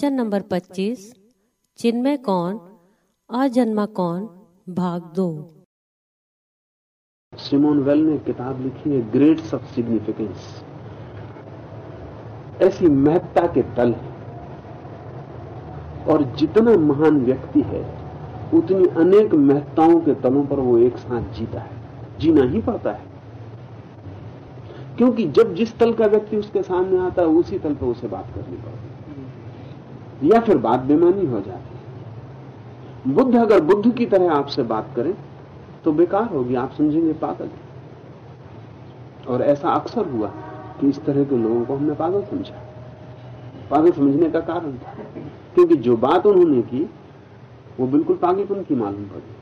प्रवचन नंबर 25 चिन्मय कौन अजन्मा कौन? भाग दो। सिमोन वेल ने किताब लिखी है ग्रेड्स ऑफ़ सिग्निफिकेंस ऐसी महत्ता के तल और जितना महान व्यक्ति है, उतनी अनेक महत्ताओं के तलों पर वो एक साथ जीता है। जीना ही पड़ता है। क्योंकि जब जिस तल का व्यक्ति उसके सामने आता है, उसी तल पर उसे बात करनी पड़ती या फिर बात बेमानी हो जाती है। बुद्ध अगर बुद्ध की तरह आपसे बात करें तो बेकार होगी, आप समझेंगे पागल और ऐसा अक्सर हुआ कि इस तरह के लोगों को हमने पागल समझा। पागल समझने का कारण था, क्योंकि जो बात उन्होंने की, वो बिल्कुल पागलपन की मालूम पड़ी।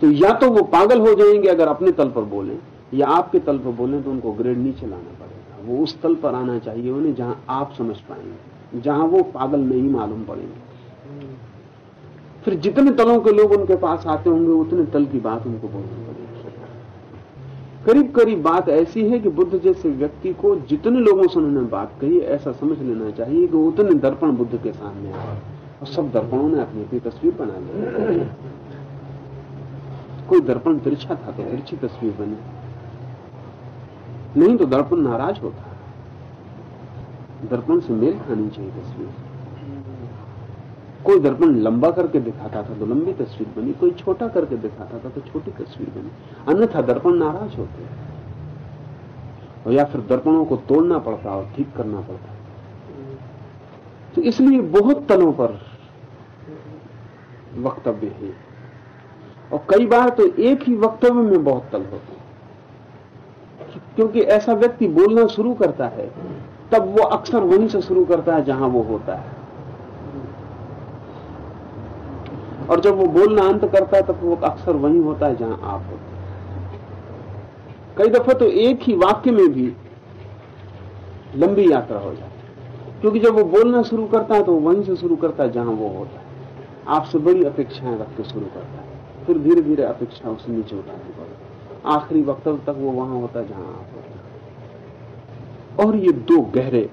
तो या तो वो पागल हो जाएँगे अगर अपने तल पर बोले, या आपके तल पर बोले तो उनको ग्रेड नीचे लाना पड़ेगा। वो उस तल पर आना चाहिए उन्हें जहाँ आप समझ पाएँगे। जहाँ वो पागल नहीं मालूम पड़ेंगे। फिर जितने तलों के लोग उनके पास आते होंगे, उतने तल की बात उनको बोलनी पड़ेगी। करीब करीब बात ऐसी है कि बुद्ध जैसे व्यक्ति को जितने लोगों से उन्होंने बात कही, ऐसा समझ लेना चाहिए कि उतने दर्पण बुद्ध के सामने आए। और सब दर्पणों ने अपनी अपनी तस्वीर बना ली। कोई दर्पण तिरछा था तो तिरछी तस्वीर बनी। नहीं तो दर्पण नाराज़ होता। दर्पण से मेल खानी चाहिए तस्वीर। कोई दर्पण लंबा करके दिखाता था तो लंबी तस्वीर बनी, कोई छोटा करके दिखाता था तो छोटी तस्वीर बनी। अन्यथा दर्पण नाराज़ होते और या फिर दर्पणों को तोड़ना पड़ता और ठीक करना पड़ता। तो इसलिए बहुत तलों पर वक्तव्य है। और कई बार तो एक ही वक्तव्य में बहुत तल होते क्योंकि ऐसा व्यक्ति बोलना शुरू करता है तब वो अक्सर वहीं से शुरू करता है जहाँ वो होता है। और जब वो बोलना अंत करता है, तब वो अक्सर वहीं होता है जहाँ आप होते हैं। कई दफ़ा तो एक ही वाक्य में भी लंबी यात्रा हो जाती है। क्योंकि जब वो बोलना शुरू करता है तो वहीं से शुरू करता है जहाँ वो होता है। आपसे बड़ी अपेक्षाएँ रख के शुरू करता है। फिर धीरे धीरे अपेक्षा उसे नीचे उठानी पड़ती आखिरी वक्तव्य तक वो वहाँ होता है जहाँ आप होते और ये दो गहरे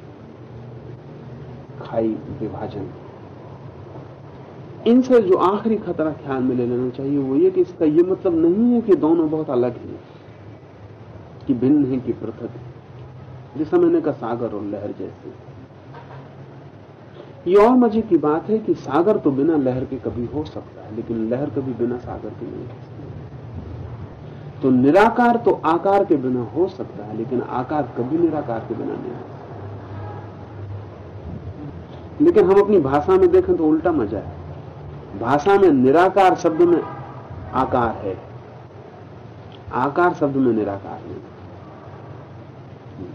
खाई विभाजन। इनसे जो आखिरी खतरा ख्याल में ले लेना चाहिए वो ये कि इसका ये मतलब नहीं है कि दोनों बहुत अलग हैं, कि भिन्न है, कि पृथक है। जैसा मैंने कहा सागर और लहर जैसे। ये और मज़े की बात है कि सागर तो बिना लहर के कभी हो सकता है, लेकिन लहर कभी बिना सागर के नहीं हो सकती। तो निराकार तो आकार के बिना हो सकता है, लेकिन आकार कभी निराकार के बिना नहीं हो लेकिन हम अपनी भाषा में देखें तो उल्टा मज़ा है। भाषा में निराकार शब्द में आकार है। आकार शब्द में निराकार नहीं।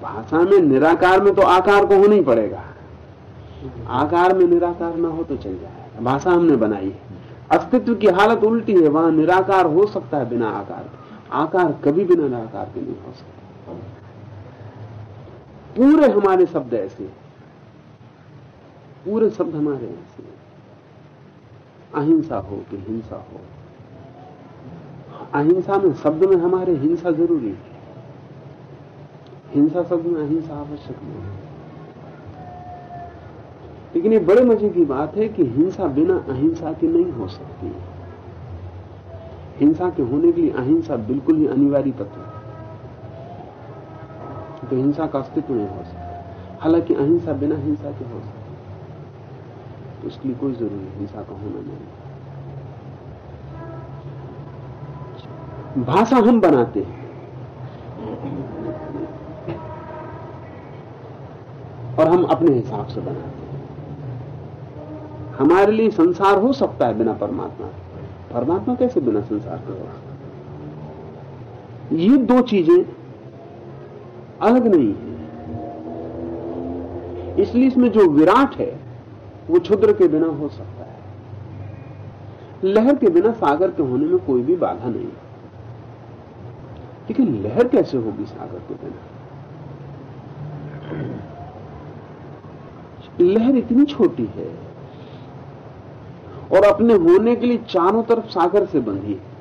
भाषा में निराकार में तो आकार को होना ही पड़ेगा। आकार में निराकार ना हो तो चल जाए भाषा हमने बनाई है। अस्तित्व की हालत उल्टी है, वहाँ निराकार हो सकता है बिना आकार के। आकार कभी बिना निराकार के नहीं हो सकता। पूरे हमारे शब्द ऐसे पूरे शब्द हमारे ऐसे हैं। अहिंसा हो कि हिंसा हो। अहिंसा में शब्द में हमारे हिंसा ज़रूरी है। हिंसा शब्द में अहिंसा आवश्यक नहीं है। लेकिन ये बड़े मज़े की बात है कि हिंसा बिना अहिंसा की नहीं हो सकती है। हिंसा के होने के लिए अहिंसा बिल्कुल ही अनिवार्य तत्व है। तो हिंसा का अस्तित्व नहीं हो सकता। हालाँकि अहिंसा बिना हिंसा के हो सकती तो उसके लिए कोई ज़रूरी हिंसा का होना नहीं। भाषा हम बनाते हैं। और हम अपने हिसाब से बनाते हैं। हमारे लिए संसार हो सकता है बिना परमात्मा के। परमात्मा कैसे बिना संसार के हो? ये दो चीज़ें अलग नहीं है। इसलिए इसमें जो विराट है, वो क्षुद्र के बिना हो सकता है। लहर के बिना सागर के होने में कोई भी बाधा नहीं। लेकिन लहर कैसे होगी सागर के बिना? लहर इतनी छोटी है और अपने होने के लिए चारों तरफ़ सागर से बंधी है।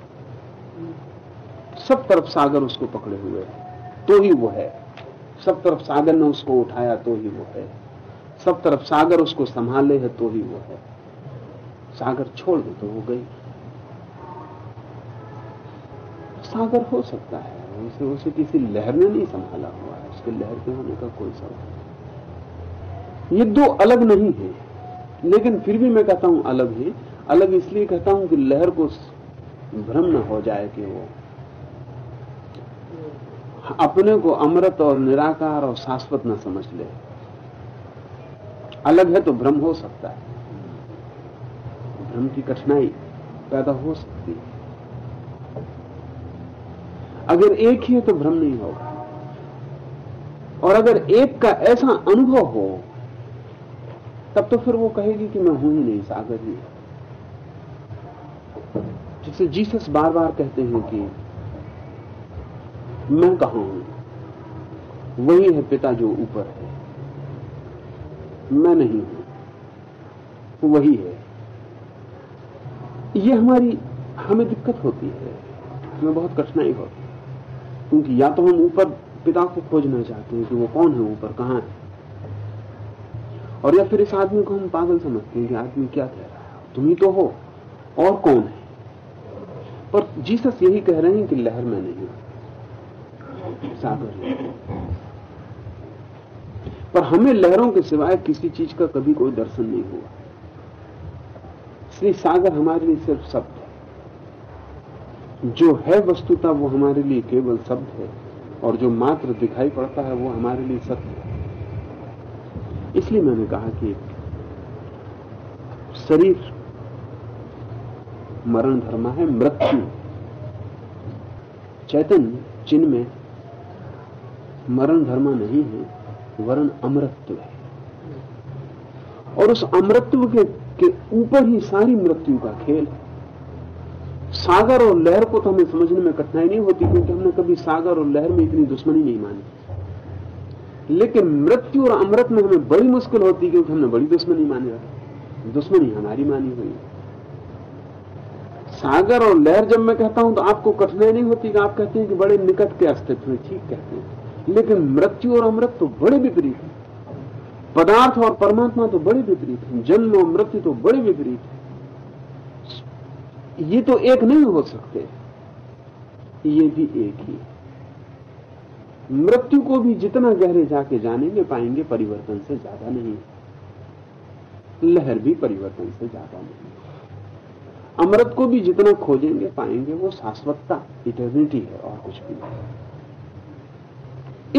सब तरफ़ सागर उसको पकड़े हुए है। तो ही वो है। सब तरफ़ सागर ने उसको उठाया तो ही वो है। सब तरफ़ सागर उसको संभाले है तो ही वो है। सागर छोड़ दे तो वो गई। सागर हो सकता है। उसे उसे किसी लहर ने नहीं संभाला हुआ है। उसके लहर के होने का कोई सबब ये दो अलग नहीं है। लेकिन फिर भी मैं कहता हूँ अलग है, अलग इसलिए कहता हूँ कि लहर को भ्रम न हो जाए कि वो अपने को अमृत और निराकार और शाश्वत न समझ ले। अलग है तो भ्रम हो सकता है। भ्रम की कठिनाई पैदा हो सकती है। अगर एक ही है तो भ्रम नहीं होगा। और अगर एक का ऐसा अनुभव हो तब तो फिर वो कहेगी कि मैं हूँ ही नहीं, सागर ही जिसे जीसस बार बार कहते हैं कि मैं कहा हूँ? वही है पिता जो ऊपर है। मैं नहीं हूँ, वही है। ये हमारी, हमें दिक्कत होती है, हमें बहुत कठिनाई होती है। क्योंकि या तो हम ऊपर पिता को खोजना चाहते हैं कि वो कौन है ऊपर, कहाँ है। और या फिर इस आदमी को हम पागल समझते हैं कि आदमी क्या कह रहा है? तुम ही तो हो। और कौन है? पर जीसस यही कह रहे हैं कि लहर में नहीं सागर पर हमें लहरों के सिवाय किसी चीज़ का कभी कोई दर्शन नहीं हुआ। इसलिए सागर हमारे लिए सिर्फ़ शब्द है। जो है वस्तुता वो हमारे लिए केवल शब्द है, और जो मात्र दिखाई पड़ता है वो हमारे लिए सत्य है। इसलिए मैंने कहा कि शरीर मरण धर्म है मृत्यु। चैतन्य चिन्ह में मरण धर्म नहीं है वरण अमृत्व है। और उस अमृत्व के, के ऊपर ही सारी मृत्यु का खेल है। सागर और लहर को तो हमें समझने में कठिनाई नहीं होती क्योंकि हमने कभी सागर और लहर में इतनी दुश्मनी नहीं मानी। लेकिन मृत्यु और अमृत में हमें बड़ी मुश्किल होती है क्योंकि हमने बड़ी दुश्मनी मानी रखी। दुश्मनी हमारी मानी हुई। सागर और लहर जब मैं कहता हूँ तो आपको कठिनाई नहीं होती कि आप कहते हैं कि बड़े निकट के अस्तित्व में ठीक कहते हैं। लेकिन मृत्यु और अमृत तो बड़े विपरीत है। पदार्थ और परमात्मा तो बड़े विपरीत है। जन्म और मृत्यु तो बड़े विपरीत है। ये तो एक नहीं हो सकते। ये भी एक ही। मृत्यु को भी जितना गहरे जाके जानेंगे, पाएँगे परिवर्तन से ज़्यादा नहीं। लहर भी परिवर्तन से ज़्यादा नहीं। अमृत को भी जितना खोजेंगे, पाएँगे वो शाश्वतता इटर्निटी है और कुछ भी नहीं।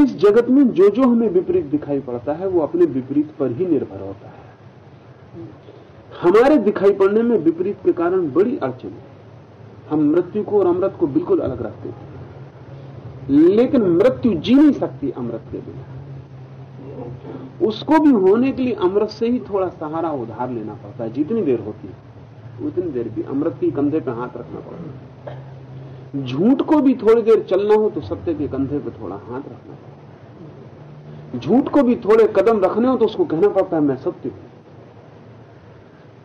इस जगत में जो जो हमें विपरीत दिखाई पड़ता है, वो अपने विपरीत पर ही निर्भर होता है। हमारे दिखाई पड़ने में विपरीत के कारण बड़ी अड़चन है। हम मृत्यु को और अमृत को बिल्कुल अलग रखते थे लेकिन मृत्यु जी नहीं सकती अमृत के बिना। उसको भी होने के लिए अमृत से ही थोड़ा सहारा उधार लेना पड़ता है, जितनी देर होती है, उतनी देर भी अमृत के कंधे पे हाथ रखना पड़ता है। झूठ को भी थोड़ी देर चलना हो तो सत्य के कंधे पे थोड़ा हाथ रखना पड़ता है। झूठ को भी थोड़े कदम रखने हो तो उसको कहना पड़ता है, मैं सत्य हूँ।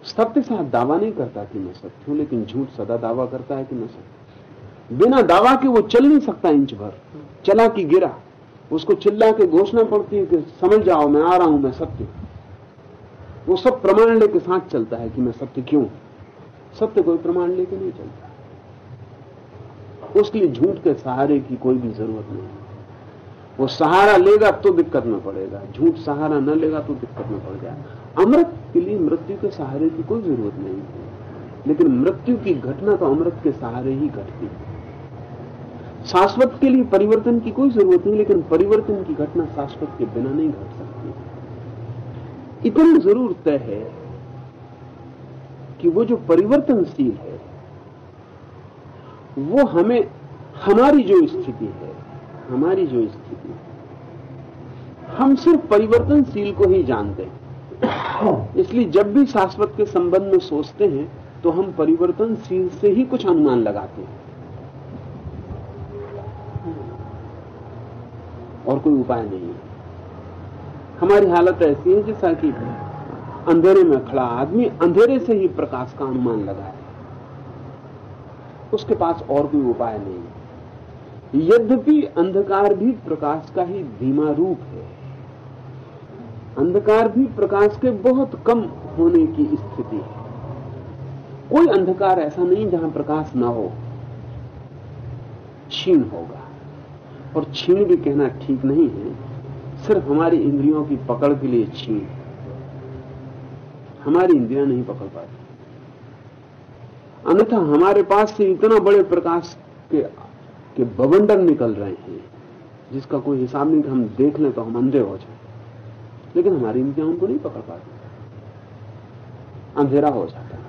सत्य साथ दावा नहीं करता कि मैं सत्य हूँ, लेकिन झूठ सदा दावा करता है कि मैं सत्य बिना दावा के वो चल नहीं सकता इंच भर। चला कि गिरा। उसको चिल्ला के घोषणा पड़ती है कि समझ जाओ, मैं आ रहा हूँ, मैं सत्य। वो सब प्रमाण लेके साथ चलता है कि मैं सत्य क्यों? सत्य कोई प्रमाण लेके नहीं चलता। उसके लिए झूठ के सहारे की कोई भी ज़रूरत नहीं। वो सहारा लेगा तो दिक्कत में पड़ेगा। झूठ सहारा न लेगा तो दिक्कत में पड़ जाएगा अमृत के लिए मृत्यु के सहारे की कोई ज़रूरत नहीं है। लेकिन मृत्यु की घटना तो अमृत के सहारे ही घटती है। शाश्वत के लिए परिवर्तन की कोई ज़रूरत नहीं, लेकिन परिवर्तन की घटना शाश्वत के बिना नहीं घट सकती। इतना ज़रूर तय है कि वो जो परिवर्तनशील है, वो हमें, हमारी जो स्थिति है, हमारी जो स्थिति हम सिर्फ़ परिवर्तनशील को ही जानते हैं। इसलिए जब भी शाश्वत के संबंध में सोचते हैं तो हम परिवर्तनशील से ही कुछ अनुमान लगाते हैं। और कोई उपाय नहीं है। हमारी हालत ऐसी है जैसा कि अंधेरे में खड़ा आदमी अंधेरे से ही प्रकाश का अनुमान लगाए। उसके पास और कोई उपाय नहीं यद्यपि अंधकार भी प्रकाश का ही धीमा रूप है। अंधकार भी प्रकाश के बहुत कम होने की स्थिति है। कोई अंधकार ऐसा नहीं जहाँ प्रकाश ना हो, क्षीण होगा। और क्षीण भी कहना ठीक नहीं है। सिर्फ़ हमारी इंद्रियों की पकड़ के लिए छीन हमारी इंद्रियाँ नहीं पकड़ पाती। अन्यथा हमारे पास से इतना बड़े प्रकाश के के बवंडर निकल रहे हैं, जिसका कोई हिसाब नहीं कि हम देख लें तो हम अंधे हो जाए। लेकिन हमारी इंद्रियाँ उनको नहीं पकड़ पाती। अंधेरा हो जाता है।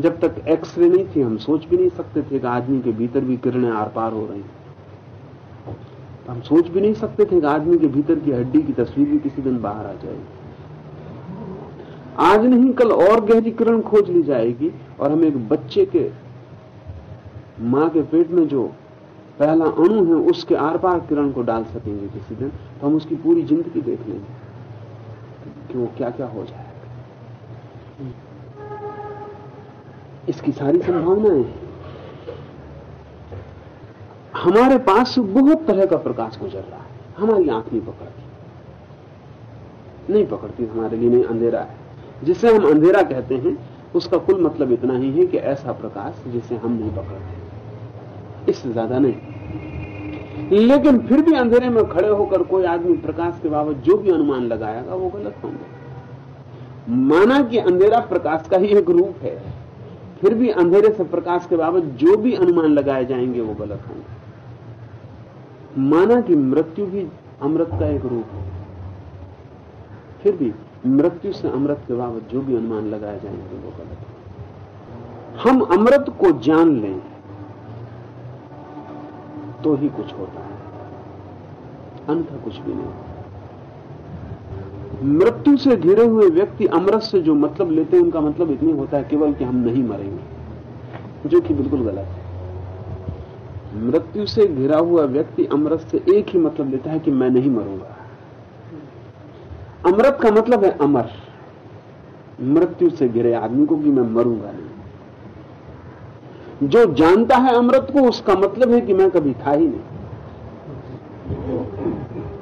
जब तक एक्सरे नहीं थी, हम सोच भी नहीं सकते थे कि आदमी के भीतर भी किरणें आर पार हो रही हम सोच भी नहीं सकते थे कि आदमी के भीतर की हड्डी की तस्वीर भी किसी दिन बाहर आ जाएगी। आज नहीं, कल और गहरी किरण खोज ली जाएगी और हम एक बच्चे के माँ के पेट में जो पहला अणु है, उसके आर पार किरण को डाल सकेंगे किसी दिन तो हम उसकी पूरी ज़िंदगी देख लेंगे कि वो क्या क्या हो जाएगा। इसकी सारी संभावनाएँ हैं। हमारे पास बहुत तरह का प्रकाश गुजर रहा है। हमारी आँख नहीं पकड़ती। नहीं पकड़ती, हमारे लिए नहीं, अंधेरा है। जिसे हम अंधेरा कहते हैं, उसका कुल मतलब इतना ही है कि ऐसा प्रकाश जिसे हम नहीं पकड़ते। इससे ज़्यादा नहीं। लेकिन फिर भी अंधेरे में खड़े होकर कोई आदमी प्रकाश के बाबत जो भी अनुमान लगाएगा, वो गलत होंगे। माना कि अंधेरा प्रकाश का ही एक रूप है, फिर भी अंधेरे से प्रकाश के बाबत जो भी अनुमान लगाए जाएँगे, वो गलत होंगे। माना कि मृत्यु भी अमृत का एक रूप है। फिर भी मृत्यु से अमृत के बाबत जो भी अनुमान लगाए जाएँगे, वो गलत होंगे हम अमृत को जान लें तो ही कुछ होता है। अंत कुछ भी नहीं। मृत्यु से घिरे हुए व्यक्ति अमृत से जो मतलब लेते हैं, उनका मतलब इतनी होता है केवल कि हम नहीं मरेंगे, जो कि बिल्कुल गलत है। मृत्यु से घिरा हुआ व्यक्ति अमृत से एक ही मतलब लेता है कि मैं नहीं मरूँगा। अमृत का मतलब है अमर। मृत्यु से घिरे आदमी को कि मैं मरूँगा नहीं। जो जानता है अमृत को, उसका मतलब है कि मैं कभी था ही नहीं।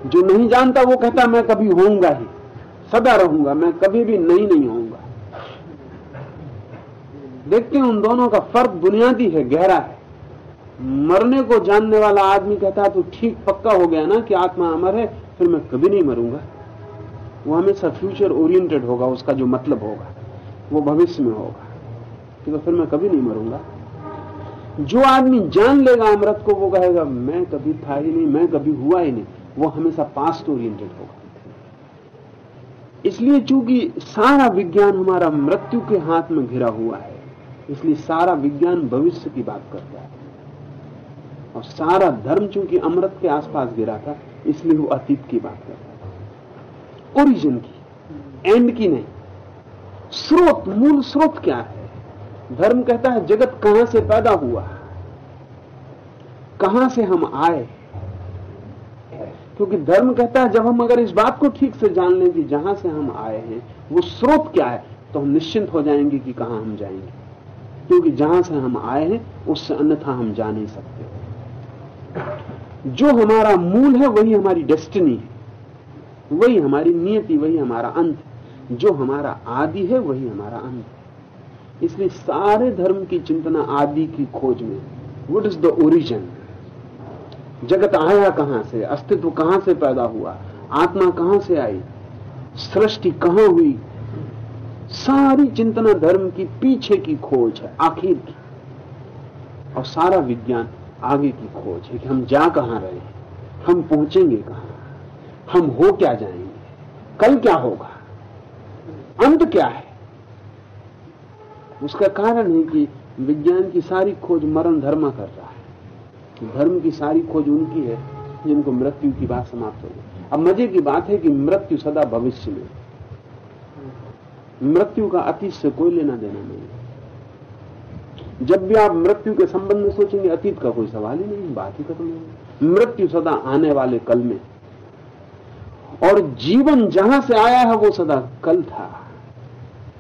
जो नहीं जानता, वो कहता, मैं कभी होऊँगा ही। सदा रहूँगा, मैं कभी भी नहीं नहीं होऊँगा। देखते हैं उन दोनों का फ़र्क बुनियादी है, गहरा है। मरने को जानने वाला आदमी कहता है तो ठीक पक्का हो गया ना कि आत्मा अमर है, फिर मैं कभी नहीं मरूँगा? वो हमेशा फ्यूचर ओरिएंटेड होगा, उसका जो मतलब होगा, वो भविष्य में होगा तो फिर मैं कभी नहीं मरूँगा। जो आदमी जान लेगा अमृत को, वो कहेगा, मैं कभी था ही नहीं, मैं कभी हुआ ही नहीं। वो हमेशा पास्ट ओरिएंटेड होगा। इसलिए चूँकि सारा विज्ञान हमारा मृत्यु के हाथ में घिरा हुआ है, इसलिए सारा विज्ञान भविष्य की बात करता है। और सारा धर्म चूँकि अमृत के आसपास गिरा था, इसलिए वो अतीत की बात करता है। ओरिजिन की एंड की नहीं। स्रोत, मूल स्रोत क्या है? धर्म कहता है, जगत कहाँ से पैदा हुआ? कहाँ से हम आए? क्योंकि धर्म कहता है, जब हम अगर इस बात को ठीक से जान लें कि जहाँ से हम आए हैं, वो स्रोत क्या है तो हम निश्चिंत हो जाएँगे कि कहाँ हम जाएँगे। क्योंकि जहाँ से हम आए हैं, उससे अन्यथा हम जा नहीं सकते। जो हमारा मूल है, वही हमारी डेस्टिनी है। वही हमारी नियति, वही हमारा अंत जो हमारा आदि है, वही हमारा अंत इसलिए सारे धर्म की चिंतना आदि की खोज में वट इज़ द ओरिजिन जगत आया कहाँ से? अस्तित्व कहाँ से पैदा हुआ? आत्मा कहाँ से आई? सृष्टि कहाँ हुई? सारी चिंतना धर्म की पीछे की खोज है, आखिर की। और सारा विज्ञान आगे की खोज है कि हम जा कहाँ रहे हैं? हम पहुँचेंगे कहाँ? हम हो क्या जाएँगे? कल क्या होगा? अंत क्या है? उसका कारण है कि विज्ञान की सारी खोज मरण धर्म कर रहा है। धर्म की सारी खोज उनकी है जिनको मृत्यु की बात समाप्त हो गई। अब मज़े की बात है कि मृत्यु सदा भविष्य में मृत्यु का अतीत से कोई लेना देना नहीं जब भी आप मृत्यु के संबंध में सोचेंगे, अतीत का कोई सवाल ही नहीं, बात ही खत्म नहीं। मृत्यु सदा आने वाले कल में। और जीवन जहाँ से आया है, वो सदा कल था।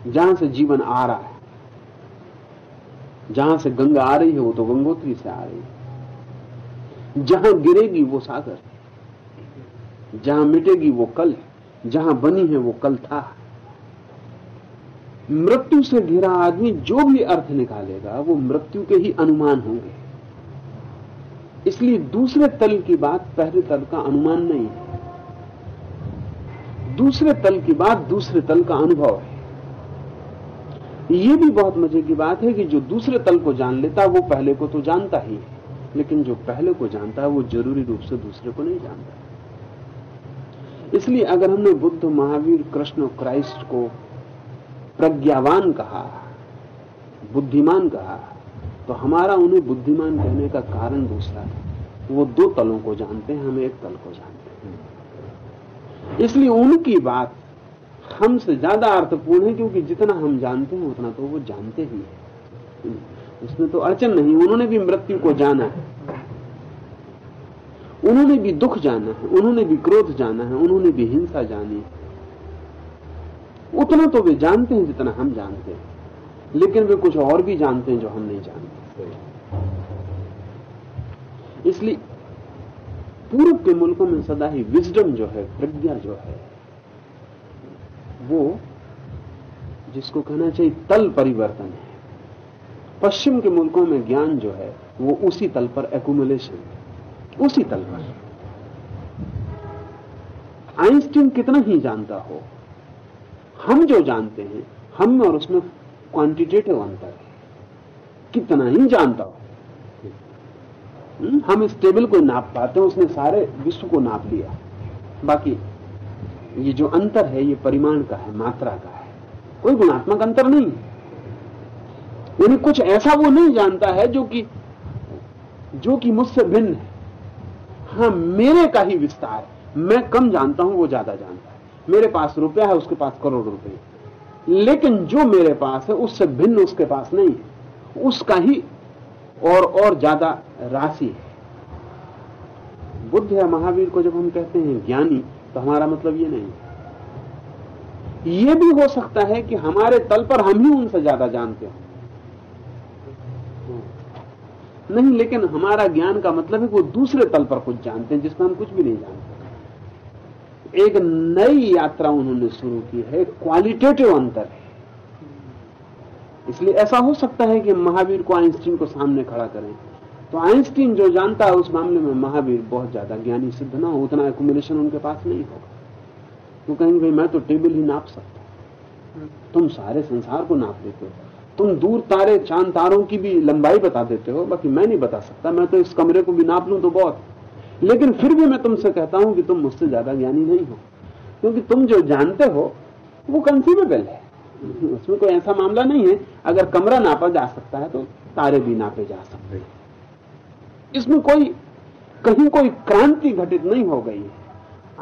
जहाँ से जीवन आ रहा है, जहाँ से गंगा आ रही है, वो तो गंगोत्री से आ रही है। जहाँ गिरेगी, वो सागर। जहाँ मिटेगी, वो कल जहाँ बनी है, वो कल था। मृत्यु से घिरा आदमी जो भी अर्थ निकालेगा, वो मृत्यु के ही अनुमान होंगे। इसलिए दूसरे तल की बात पहले तल का अनुमान नहीं है। दूसरे तल की बात दूसरे तल का अनुभव है। ये भी बहुत मज़े की बात है कि जो दूसरे तल को जान लेता, वो पहले को तो जानता ही है। लेकिन जो पहले को जानता है वो ज़रूरी रूप से दूसरे को नहीं जानता। इसलिए अगर हमने बुद्ध, महावीर, कृष्ण क्राइस्ट को प्रज्ञावान कहा, बुद्धिमान कहा तो हमारा उन्हें बुद्धिमान कहने का कारण दूसरा है। वो दो तलों को जानते हैं, हम एक तल को जानते हैं। इसलिए उनकी बात हमसे ज़्यादा अर्थपूर्ण है, क्योंकि जितना हम जानते हैं, उतना तो वो जानते ही है। उसमें तो अड़चन नहीं, उन्होंने भी मृत्यु को जाना है। उन्होंने भी दुख जाना है, उन्होंने भी क्रोध जाना है, उन्होंने भी हिंसा जानी है। उतना तो वे जानते हैं जितना हम जानते हैं। लेकिन वे कुछ और भी जानते हैं जो हम नहीं जानते। इसलिए पूर्व के मुल्कों में सदा ही विजडम जो है, प्रज्ञा जो है, वो जिसको कहना चाहिए तल परिवर्तन है। पश्चिम के मुल्कों में ज्ञान जो है, वो उसी तल पर एकुमुलेशन उसी तल पर। आइंस्टीन कितना ही जानता हो हम जो जानते हैं हम और उसमें क्वांटिटेटिव अंतर है। कितना ही जानता हो। हम्म, हम इस टेबल को नाप पाते हैं उसने सारे विश्व को नाप लिया। बाकी ये जो अंतर है ये परिमाण का है मात्रा का है। कोई गुणात्मक अंतर नहीं यानी कुछ ऐसा वो नहीं जानता है जो कि जो कि मुझसे भिन्न है। हाँ मेरे का ही विस्तार मैं कम जानता हूँ वो ज़्यादा जानता है। मेरे पास रुपया है, उसके पास करोड़ रुपए। लेकिन जो मेरे पास है, उससे भिन्न उसके पास नहीं है। उसका ही और और ज़्यादा राशि है। बुद्ध या महावीर को जब हम कहते हैं ज्ञानी तो हमारा मतलब ये नहीं। ये भी हो सकता है कि हमारे तल पर हम ही उनसे ज़्यादा जानते हो। नहीं, लेकिन हमारा ज्ञान का मतलब है कि वो दूसरे तल पर कुछ जानते हैं, जिसमें हम कुछ भी नहीं जानते। एक नई यात्रा उन्होंने शुरू की है क्वालिटेटिव अंतर है। इसलिए ऐसा हो सकता है कि महावीर को आइंस्टीन को सामने खड़ा करें। तो आइंस्टीन जो जानता है उस मामले में महावीर बहुत ज़्यादा ज्ञानी सिद्ध ना हो, उतना एकुमुलेशन उनके पास नहीं होगा। वो कहेंगे, भाई, मैं तो टेबल ही नाप सकता तुम सारे संसार को नाप देते हो। तुम दूर तारे, चाँद तारों की भी लंबाई बता देते हो, बाकी मैं नहीं बता सकता। मैं तो इस कमरे को भी नाप लूँ तो बहुत। लेकिन फिर भी मैं तुमसे कहता हूँ कि तुम मुझसे ज़्यादा ज्ञानी नहीं हो। क्योंकि तुम जो जानते हो, वो कंसीवेबल है। उसमें कोई ऐसा मामला नहीं है। अगर कमरा नापा जा सकता है तो तारे भी नापे जा सकते हैं। इसमें कोई, कहीं कोई क्रांति घटित नहीं हो गई है।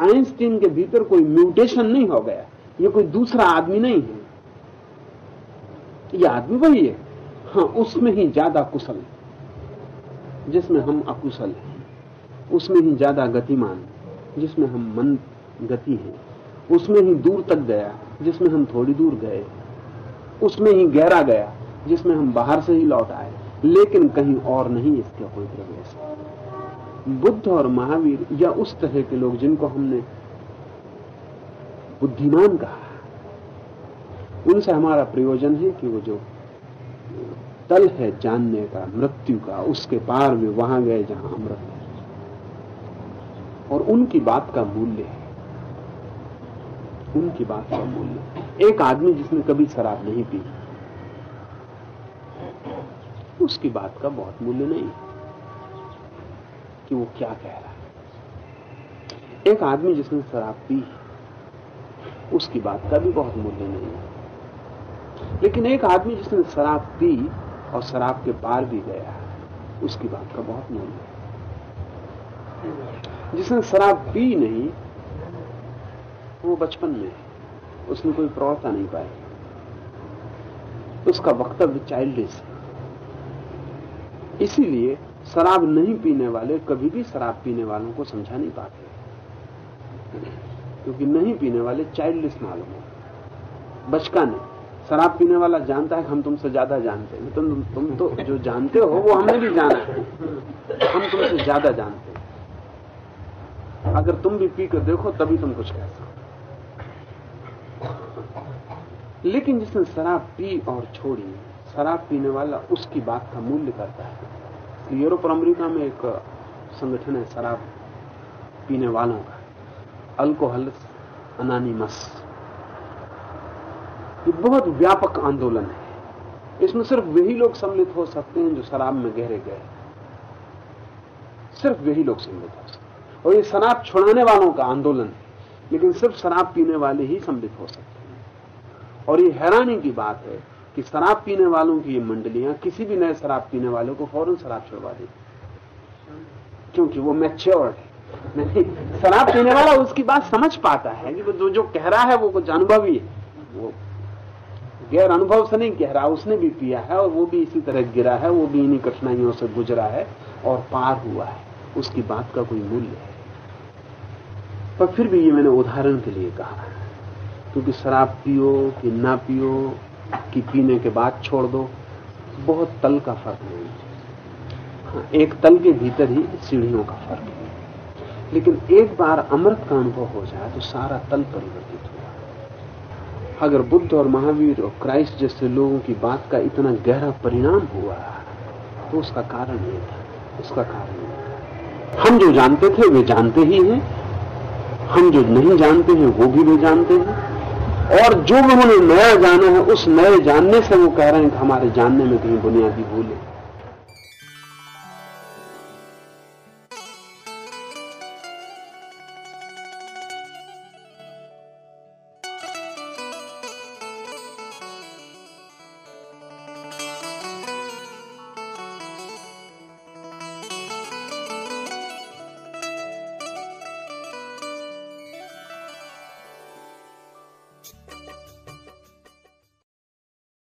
आइंस्टीन के भीतर कोई म्यूटेशन नहीं हो गया। ये कोई दूसरा आदमी नहीं है। ये आदमी वही है। हाँ उसमें ही ज़्यादा कुशल है, जिसमें हम अकुशल हैं। उसमें ही ज़्यादा गतिमान, जिसमें हम मन गति है, उसमें ही दूर तक गया, जिसमें हम थोड़ी दूर गए, उसमें ही गहरा गया, जिसमें हम बाहर से ही लौट आए, लेकिन कहीं और नहीं इसका कोई प्रवेश बुद्ध और महावीर या उस तरह के लोग जिनको हमने बुद्धिमान कहा, उनसे हमारा प्रयोजन है कि वो जो तल है जानने का, मृत्यु का, उसके पार में वहाँ गए जहाँ अमृत है। और उनकी बात का मूल्य है। उनकी बात का मूल्य। एक आदमी जिसने कभी शराब नहीं पी, उसकी बात का बहुत मूल्य नहीं कि वो क्या कह रहा है। एक आदमी जिसने शराब पी, उसकी बात का भी बहुत मूल्य नहीं है। लेकिन एक आदमी जिसने शराब पी और शराब के पार भी गया, उसकी बात का बहुत मूल्य है। जिसने शराब पी नहीं, वो बचपन में उसने कोई प्रौढ़ता नहीं पाई उसका वक्तव्य चाइल्डिश है। इसीलिए शराब नहीं पीने वाले कभी भी शराब पीने वालों को समझा नहीं पाते। क्योंकि नहीं पीने वाले चाइल्डिश मालूम है। बचका ने शराब पीने वाला जानता है कि हम तुमसे ज़्यादा जानते हैं। तुम तुम तो जो जानते हो, वो हमने भी जाना है। हम तुमसे ज़्यादा जानते हैं। अगर तुम भी पी कर देखो, तभी तुम कुछ कह सकते लेकिन जिसने शराब पी और छोड़ी, शराब पीने वाला उसकी बात का मूल्य करता है। यूरोप और अमेरिका में एक संगठन है शराब पीने वालों का। Alcohol anonymous. ये बहुत व्यापक आंदोलन है। इसमें सिर्फ़ वही लोग सम्मिलित हो सकते हैं जो शराब में गहरे गए। सिर्फ़ वही लोग सम्मिलित हो सकते हैं। और ये शराब छुड़ाने वालों का आंदोलन है। लेकिन सिर्फ़ शराब पीने वाले ही सम्मिलित हो सकते हैं। और ये हैरानी की बात है कि शराब पीने वालों की ये मंडलियाँ किसी भी नए शराब पीने वालों को फ़ौरन शराब छुड़वा देती क्योंकि वो मैच्योर्ड है। शराब पीने वाला उसकी बात समझ पाता है कि जो जो कह रहा है वो कुछ अनुभवी है। वो गैर अनुभव से नहीं कह रहा, उसने भी पिया है और वो भी इसी तरह गिरा है, वो भी इन्हीं कठिनाइयों से गुजरा है और पार हुआ है। उसकी बात का कोई मूल्य है। पर फिर भी ये मैंने उदाहरण के लिए कहा क्योंकि शराब पियो कि ना पियो कि पीने के बाद छोड़ दो बहुत तल का फ़र्क नहीं हाँ, एक तल के भीतर ही सीढ़ियों का फ़र्क है। लेकिन एक बार अमृत का अनुभव हो जाए तो सारा तल परिवर्तित हुआ अगर बुद्ध और महावीर और क्राइस्ट जैसे लोगों की बात का इतना गहरा परिणाम हुआ तो उसका कारण ये था उसका कारण था। हम जो जानते थे वे जानते ही हैं हम जो नहीं जानते हैं, वो भी नहीं जानते हैं। और जो भी उन्होंने नया जाना है, उस नए जानने से वो कह रहे हैं कि हमारे जानने में कहीं बुनियादी भूल है।